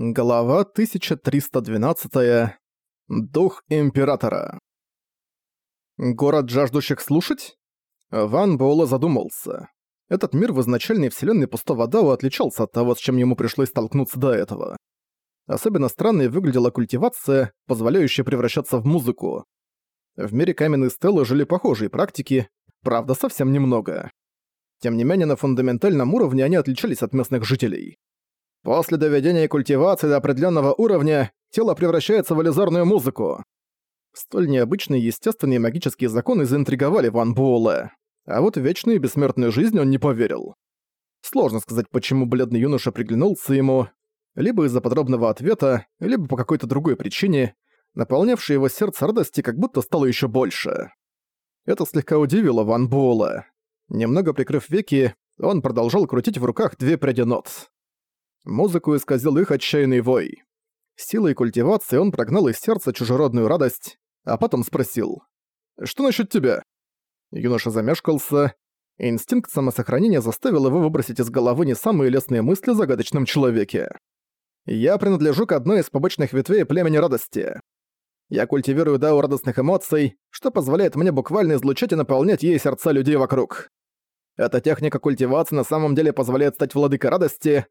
Глава 1312. Дух Императора. Город жаждущих слушать? Ван Буэлэ задумался. Этот мир в изначальной вселенной пустого Дао отличался от того, с чем ему пришлось столкнуться до этого. Особенно странной выглядела культивация, позволяющая превращаться в музыку. В мире каменной стелы жили похожие практики, правда, совсем немного. Тем не менее, на фундаментальном уровне они отличались от местных жителей. После доведения культивации до определенного уровня тело превращается в иллюзорную музыку. Столь необычные естественные магические законы заинтриговали Ван Буэлэ, а вот в вечную и бессмертную жизнь он не поверил. Сложно сказать, почему бледный юноша приглянулся ему, либо из-за подробного ответа, либо по какой-то другой причине, наполнявшей его сердце радости как будто стало еще больше. Это слегка удивило Ван Буэлэ. Немного прикрыв веки, он продолжал крутить в руках две пряди нот. Музыку исказил их отчаянный вой. Силой культивации он прогнал из сердца чужеродную радость, а потом спросил. «Что насчет тебя?» Юноша замешкался. Инстинкт самосохранения заставил его выбросить из головы не самые лестные мысли о загадочном человеке. «Я принадлежу к одной из побочных ветвей племени радости. Я культивирую дау радостных эмоций, что позволяет мне буквально излучать и наполнять ей сердца людей вокруг. Эта техника культивации на самом деле позволяет стать владыкой радости,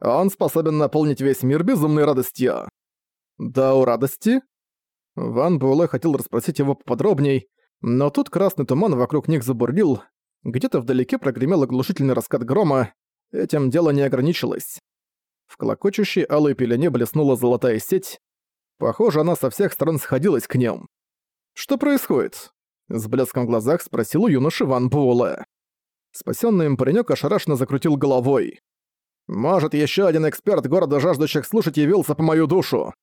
он способен наполнить весь мир безумной радостью. Да, у радости? Ван Буэлэ хотел расспросить его поподробней, но тут красный туман вокруг них забурлил, где-то вдалеке прогремел оглушительный раскат грома, этим дело не ограничилось. В клокочущей алой пелене блеснула золотая сеть. Похоже, она со всех сторон сходилась к ним. «Что происходит?» С блеском в глазах спросил у юноши Ван Буэлэ. Спасённый им паренёк ошарашенно закрутил головой. Может, еще один эксперт города жаждущих слушать явился по мою душу.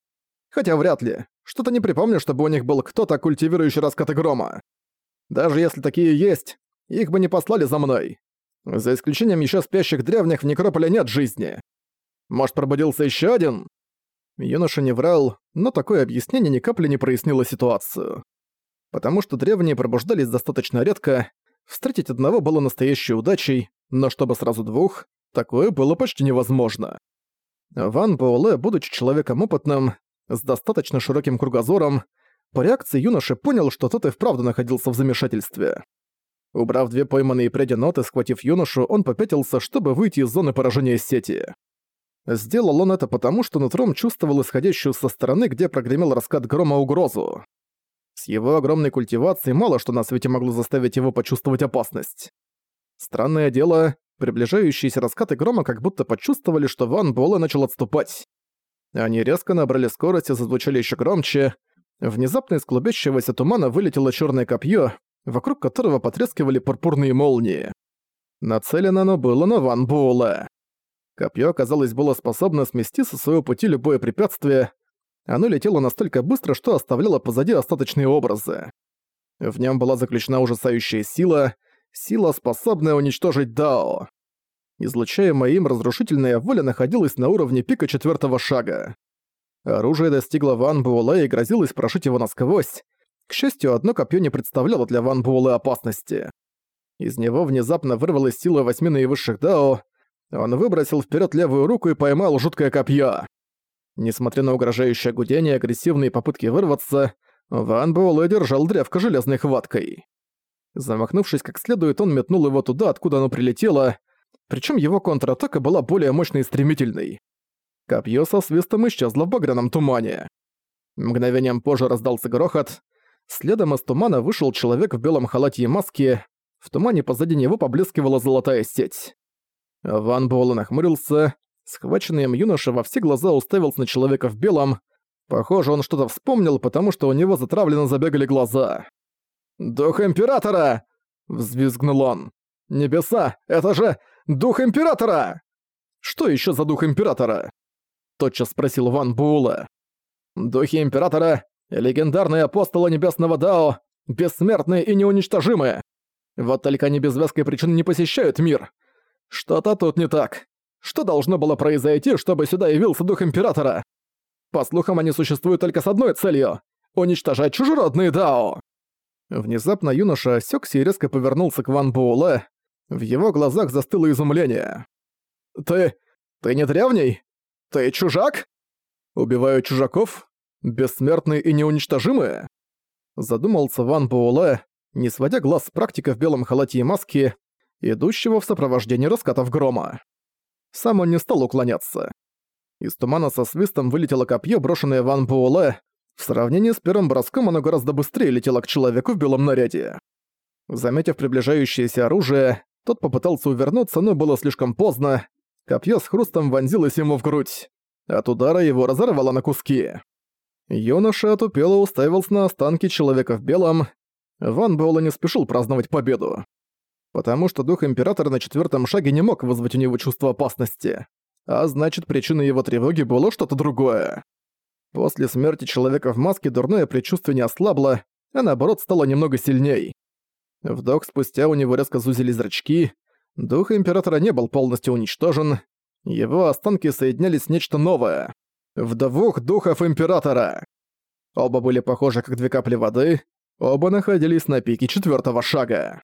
Хотя вряд ли. Что-то не припомню, чтобы у них был кто-то, культивирующий раскаты грома. Даже если такие есть, их бы не послали за мной. За исключением еще спящих древних в Некрополе нет жизни. Может, пробудился еще один? Юноша не врал, но такое объяснение ни капли не прояснило ситуацию. Потому что древние пробуждались достаточно редко, встретить одного было настоящей удачей, но чтобы сразу двух, Такое было почти невозможно. Ван Буэлэ, будучи человеком опытным, с достаточно широким кругозором, по реакции юноши понял, что тот и вправду находился в замешательстве. Убрав две пойманные пряди ноты, схватив юношу, он попятился, чтобы выйти из зоны поражения сети. Сделал он это потому, что нутром чувствовал исходящую со стороны, где прогремел раскат грома угрозу. С его огромной культивацией мало что на свете могло заставить его почувствовать опасность. Странное дело, Приближающиеся раскаты грома как будто почувствовали, что Ван Буэлэ начал отступать. Они резко набрали скорость и зазвучали еще громче. Внезапно из клубящегося тумана вылетело черное копье, вокруг которого потрескивали пурпурные молнии. Нацелено оно было на Ван Буэлэ. Копье, казалось, было способно смести со своего пути любое препятствие. Оно летело настолько быстро, что оставляло позади остаточные образы. В нем была заключена ужасающая сила, сила, способная уничтожить Дао. Излучаемая им разрушительная воля находилась на уровне пика четвертого шага. Оружие достигло Ван Буэлэ и грозилось прошить его насквозь. К счастью, одно копье не представляло для Ван Буэлэ опасности. Из него внезапно вырвалась сила восьми наивысших Дао. Он выбросил вперед левую руку и поймал жуткое копье. Несмотря на угрожающее гудение и агрессивные попытки вырваться, Ван Буэлэ держал древко железной хваткой. Замахнувшись как следует, он метнул его туда, откуда оно прилетело, причем его контратака была более мощной и стремительной. Копье со свистом исчезло в багряном тумане. Мгновением позже раздался грохот. Следом из тумана вышел человек в белом халате и маске. В тумане позади него поблескивала золотая сеть. Ван Буэлэ нахмурился. Схваченный им юноша во все глаза уставился на человека в белом. Похоже, он что-то вспомнил, потому что у него затравленно забегали глаза. «Дух Императора!» — взвизгнул он. «Небеса! Это же Дух Императора!» «Что еще за Дух Императора?» — тотчас спросил Ван Буэлэ. «Духи Императора — легендарные апостолы Небесного Дао, бессмертные и неуничтожимые. Вот только они без веской причины не посещают мир. Что-то тут не так. Что должно было произойти, чтобы сюда явился Дух Императора? По слухам, они существуют только с одной целью — уничтожать чужеродные Дао». Внезапно юноша осёкся и резко повернулся к Ван Буэлэ. В его глазах застыло изумление. «Ты... ты не древний? Ты чужак?» Убивают чужаков? Бессмертные и неуничтожимые? Задумался Ван Буэлэ, не сводя глаз с практика в белом халате и маске, идущего в сопровождении раскатов грома. Сам он не стал уклоняться. Из тумана со свистом вылетело копье, брошенное Ван Буэлэ. В сравнении с первым броском оно гораздо быстрее летело к человеку в белом наряде. Заметив приближающееся оружие, тот попытался увернуться, но было слишком поздно. Копье с хрустом вонзилось ему в грудь. От удара его разорвало на куски. Юноша отупело уставился на останки человека в белом. Ван Буэлэ не спешил праздновать победу. Потому что дух Императора на четвертом шаге не мог вызвать у него чувство опасности. А значит, причиной его тревоги было что-то другое. После смерти человека в маске дурное предчувствие не ослабло, а наоборот стало немного сильней. Вдох спустя у него резко зузили зрачки. Дух Императора не был полностью уничтожен. Его останки соединялись с нечто новое. В двух духов Императора. Оба были похожи как две капли воды, оба находились на пике четвертого шага.